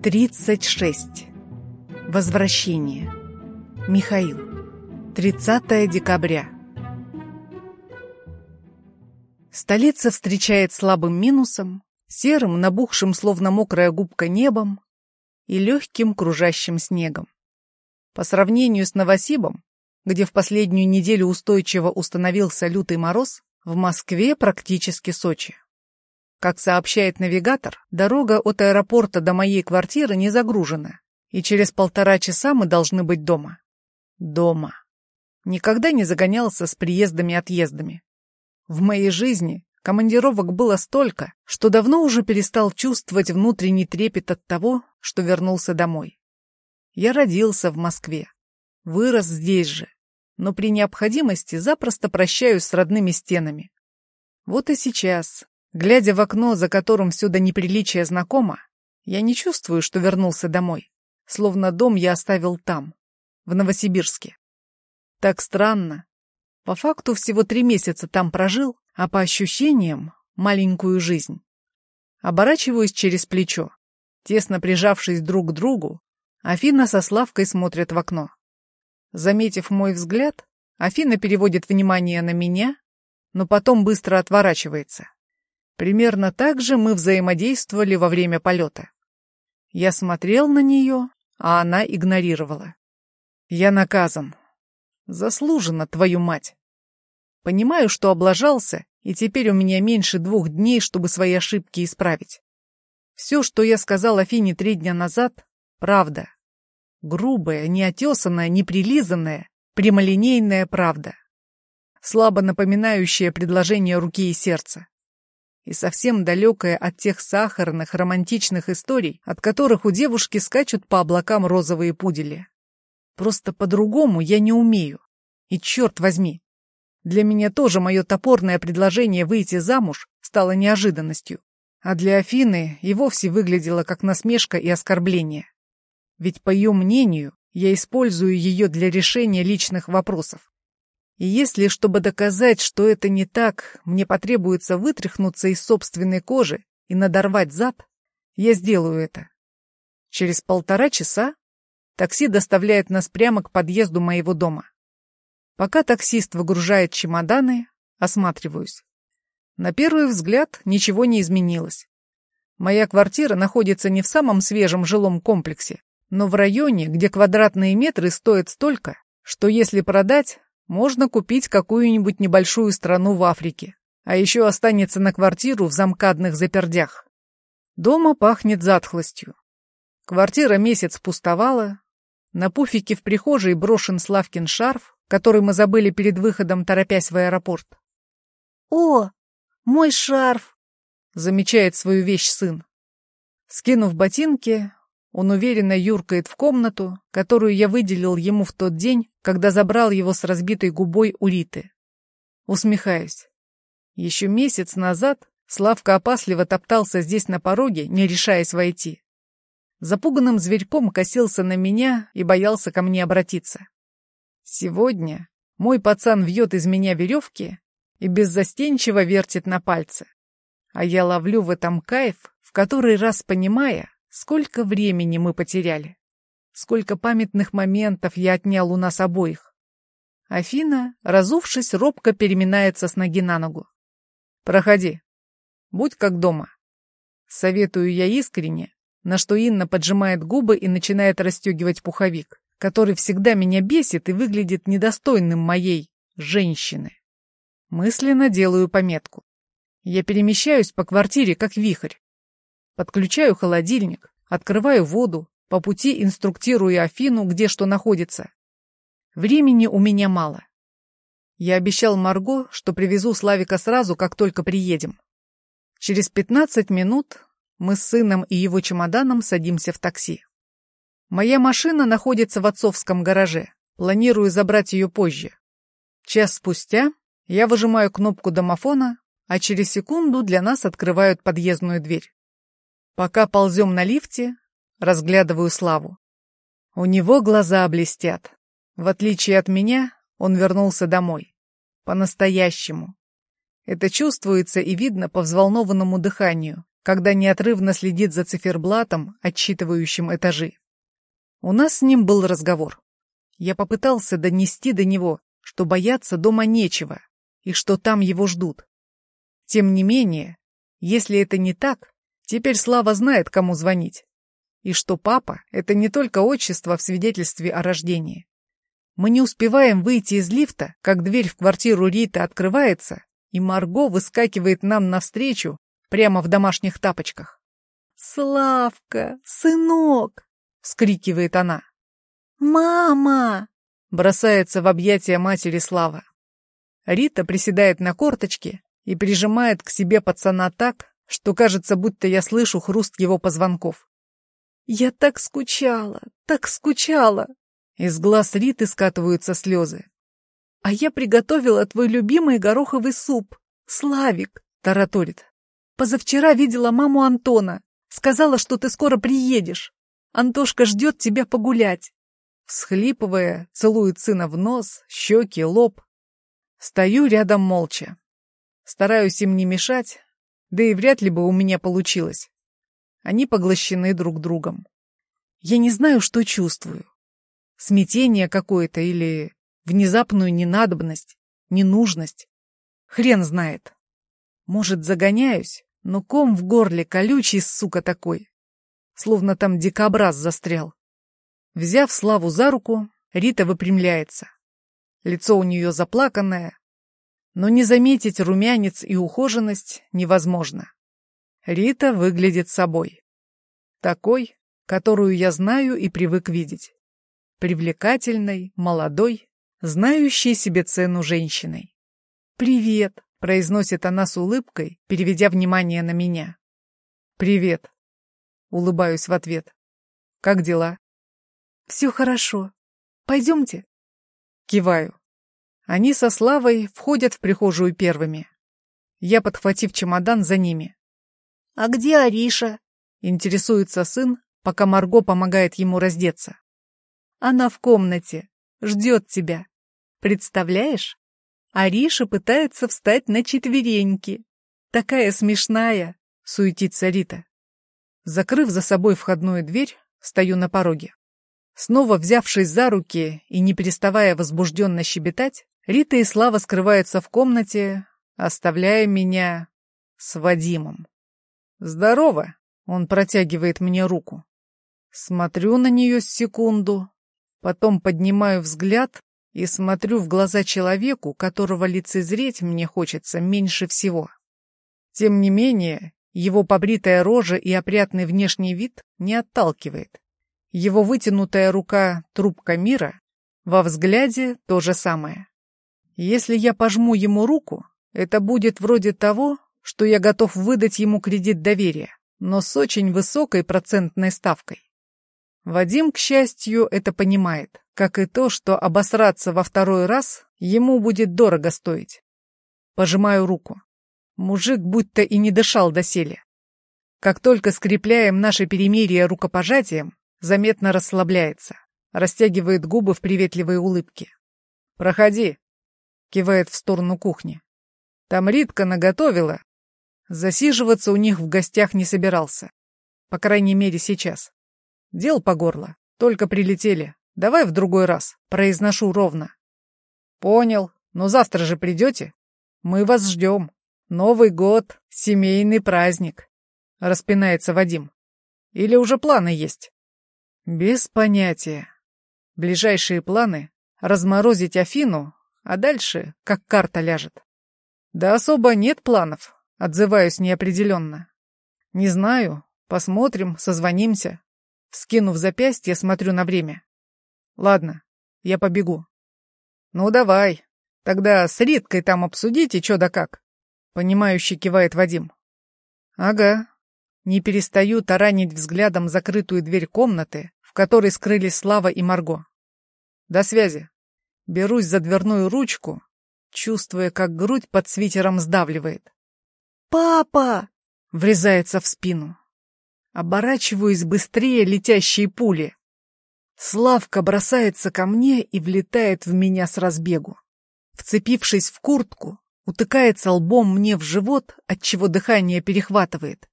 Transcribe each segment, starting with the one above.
36. Возвращение. Михаил. 30 декабря. Столица встречает слабым минусом, серым, набухшим, словно мокрая губка небом и легким кружащим снегом. По сравнению с Новосибом, где в последнюю неделю устойчиво установился лютый мороз, в Москве практически Сочи. Как сообщает навигатор, дорога от аэропорта до моей квартиры не загружена, и через полтора часа мы должны быть дома. Дома. Никогда не загонялся с приездами-отъездами. В моей жизни командировок было столько, что давно уже перестал чувствовать внутренний трепет от того, что вернулся домой. Я родился в Москве, вырос здесь же, но при необходимости запросто прощаюсь с родными стенами. Вот и сейчас, Глядя в окно, за которым все до неприличия знакомо, я не чувствую, что вернулся домой. Словно дом я оставил там, в Новосибирске. Так странно. По факту всего три месяца там прожил, а по ощущениям — маленькую жизнь. Оборачиваюсь через плечо. Тесно прижавшись друг к другу, Афина со Славкой смотрят в окно. Заметив мой взгляд, Афина переводит внимание на меня, но потом быстро отворачивается. Примерно так же мы взаимодействовали во время полета. Я смотрел на нее, а она игнорировала. Я наказан. Заслуженно, твою мать. Понимаю, что облажался, и теперь у меня меньше двух дней, чтобы свои ошибки исправить. Все, что я сказал Афине три дня назад, правда. Грубая, неотесанная, неприлизанная, прямолинейная правда. Слабо напоминающая предложение руки и сердца и совсем далекая от тех сахарных, романтичных историй, от которых у девушки скачут по облакам розовые пудели. Просто по-другому я не умею. И черт возьми, для меня тоже мое топорное предложение выйти замуж стало неожиданностью, а для Афины и вовсе выглядело как насмешка и оскорбление. Ведь, по ее мнению, я использую ее для решения личных вопросов. И если, чтобы доказать, что это не так, мне потребуется вытряхнуться из собственной кожи и надорвать зад, я сделаю это. Через полтора часа такси доставляет нас прямо к подъезду моего дома. Пока таксист выгружает чемоданы, осматриваюсь. На первый взгляд ничего не изменилось. Моя квартира находится не в самом свежем жилом комплексе, но в районе, где квадратные метры стоят столько, что если продать, можно купить какую-нибудь небольшую страну в Африке, а еще останется на квартиру в замкадных запердях. Дома пахнет затхлостью. Квартира месяц пустовала. На пуфике в прихожей брошен Славкин шарф, который мы забыли перед выходом, торопясь в аэропорт. «О, мой шарф!» — замечает свою вещь сын. Скинув ботинки, он уверенно юркает в комнату, которую я выделил ему в тот день, когда забрал его с разбитой губой улиты. Усмехаюсь. Еще месяц назад Славка опасливо топтался здесь на пороге, не решаясь войти. Запуганным зверьком косился на меня и боялся ко мне обратиться. Сегодня мой пацан вьет из меня веревки и беззастенчиво вертит на пальце. А я ловлю в этом кайф, в который раз понимая, Сколько времени мы потеряли? Сколько памятных моментов я отнял у нас обоих? Афина, разувшись, робко переминается с ноги на ногу. «Проходи. Будь как дома». Советую я искренне, на что Инна поджимает губы и начинает расстегивать пуховик, который всегда меня бесит и выглядит недостойным моей женщины. Мысленно делаю пометку. Я перемещаюсь по квартире, как вихрь. Подключаю холодильник, открываю воду, по пути инструктирую Афину, где что находится. Времени у меня мало. Я обещал Марго, что привезу Славика сразу, как только приедем. Через 15 минут мы с сыном и его чемоданом садимся в такси. Моя машина находится в отцовском гараже. Планирую забрать ее позже. Час спустя я выжимаю кнопку домофона, а через секунду для нас открывают подъездную дверь. Пока ползем на лифте, разглядываю Славу. У него глаза блестят. В отличие от меня, он вернулся домой. По-настоящему. Это чувствуется и видно по взволнованному дыханию, когда неотрывно следит за циферблатом, отсчитывающим этажи. У нас с ним был разговор. Я попытался донести до него, что бояться дома нечего, и что там его ждут. Тем не менее, если это не так, теперь Слава знает, кому звонить. И что папа — это не только отчество в свидетельстве о рождении. Мы не успеваем выйти из лифта, как дверь в квартиру Риты открывается, и Марго выскакивает нам навстречу прямо в домашних тапочках. «Славка, сынок!» — вскрикивает она. «Мама!» — бросается в объятия матери Слава. Рита приседает на корточки и прижимает к себе пацана так, что кажется, будто я слышу хруст его позвонков. «Я так скучала, так скучала!» Из глаз Риты скатываются слезы. «А я приготовила твой любимый гороховый суп, Славик!» — тараторит. «Позавчера видела маму Антона. Сказала, что ты скоро приедешь. Антошка ждет тебя погулять». Всхлипывая, целует сына в нос, щеки, лоб. Стою рядом молча. Стараюсь им не мешать, да и вряд ли бы у меня получилось. Они поглощены друг другом. Я не знаю, что чувствую. Смятение какое-то или внезапную ненадобность, ненужность. Хрен знает. Может, загоняюсь, но ком в горле колючий, сука, такой. Словно там дикобраз застрял. Взяв Славу за руку, Рита выпрямляется. Лицо у нее заплаканное, но не заметить румянец и ухоженность невозможно. Рита выглядит собой. Такой, которую я знаю и привык видеть. Привлекательной, молодой, знающей себе цену женщиной. «Привет», — произносит она с улыбкой, переведя внимание на меня. «Привет», — улыбаюсь в ответ. «Как дела?» «Все хорошо. Пойдемте». Киваю. Они со Славой входят в прихожую первыми. Я, подхватив чемодан, за ними. «А где Ариша?» — интересуется сын, пока Марго помогает ему раздеться. «Она в комнате. Ждет тебя. Представляешь? Ариша пытается встать на четвереньки. Такая смешная!» — суетится Рита. Закрыв за собой входную дверь, стою на пороге. Снова взявшись за руки и не переставая возбужденно щебетать, Рита и Слава скрываются в комнате, оставляя меня с Вадимом. «Здорово!» — он протягивает мне руку. Смотрю на нее секунду, потом поднимаю взгляд и смотрю в глаза человеку, которого лицезреть мне хочется меньше всего. Тем не менее, его побритая рожа и опрятный внешний вид не отталкивает. Его вытянутая рука — трубка мира, во взгляде то же самое. Если я пожму ему руку, это будет вроде того, что я готов выдать ему кредит доверия, но с очень высокой процентной ставкой. Вадим, к счастью, это понимает, как и то, что обосраться во второй раз ему будет дорого стоить. Пожимаю руку. Мужик будто и не дышал доселе. Как только скрепляем наше перемирие рукопожатием, заметно расслабляется, растягивает губы в приветливой улыбке. «Проходи», кивает в сторону кухни. Там Ритка наготовила. Засиживаться у них в гостях не собирался. По крайней мере, сейчас. Дел по горло. Только прилетели. Давай в другой раз. Произношу ровно. Понял. Но завтра же придете? Мы вас ждем. Новый год. Семейный праздник. Распинается Вадим. Или уже планы есть? Без понятия. Ближайшие планы — разморозить Афину а дальше как карта ляжет. Да особо нет планов, отзываюсь неопределенно. Не знаю, посмотрим, созвонимся. Скинув запястье, смотрю на время. Ладно, я побегу. Ну давай, тогда с Риткой там обсудите, что да как. Понимающе кивает Вадим. Ага. Не перестаю таранить взглядом закрытую дверь комнаты, в которой скрылись Слава и Марго. До связи. Берусь за дверную ручку, чувствуя, как грудь под свитером сдавливает. «Папа!» — врезается в спину. Оборачиваюсь быстрее летящие пули. Славка бросается ко мне и влетает в меня с разбегу. Вцепившись в куртку, утыкается лбом мне в живот, отчего дыхание перехватывает.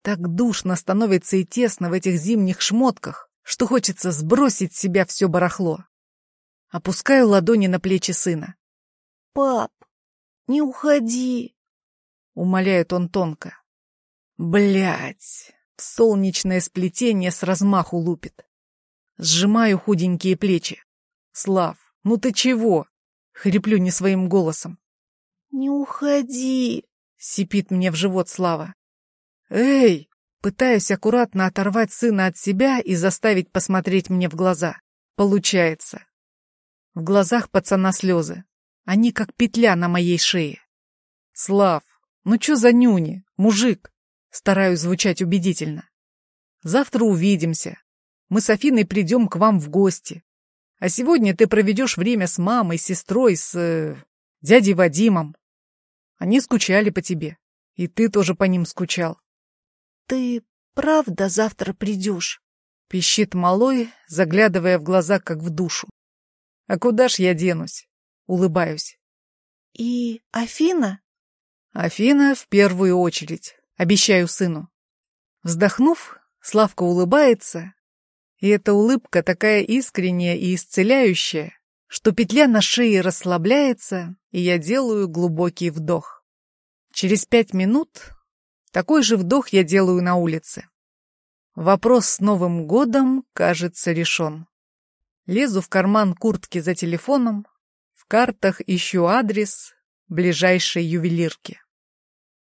Так душно становится и тесно в этих зимних шмотках, что хочется сбросить с себя все барахло. Опускаю ладони на плечи сына. «Пап, не уходи!» — умоляет он тонко. Блять, солнечное сплетение с размаху лупит. Сжимаю худенькие плечи. Слав, ну ты чего? Хриплю не своим голосом. Не уходи, сипит мне в живот Слава. Эй! Пытаюсь аккуратно оторвать сына от себя и заставить посмотреть мне в глаза. Получается. В глазах пацана слезы. Они как петля на моей шее. Слав, ну чё за нюни, мужик? Стараюсь звучать убедительно. Завтра увидимся. Мы с Афиной придем к вам в гости. А сегодня ты проведешь время с мамой, сестрой, с... Э, дядей Вадимом. Они скучали по тебе. И ты тоже по ним скучал. Ты правда завтра придешь? Пищит малой, заглядывая в глаза, как в душу. А куда ж я денусь? Улыбаюсь. И Афина? Афина в первую очередь. Обещаю сыну. Вздохнув, Славка улыбается, и эта улыбка такая искренняя и исцеляющая, что петля на шее расслабляется, и я делаю глубокий вдох. Через пять минут такой же вдох я делаю на улице. Вопрос с Новым годом, кажется, решен. Лезу в карман куртки за телефоном, в картах ищу адрес ближайшей ювелирки.